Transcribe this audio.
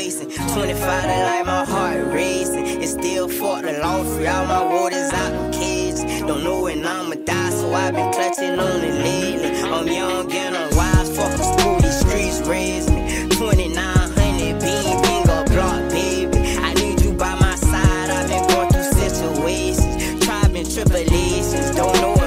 facing. 25 tonight, my heart racing. It's still for the long free. All my waters out them kids. Don't know when I'ma die, so I've been clutching on it lately. I'm young and I'm wise, fuck the school, these streets raised me. 2900 bean, bingo block, baby. I need you by my side, I've been going through situations. Tried been tribulations, don't know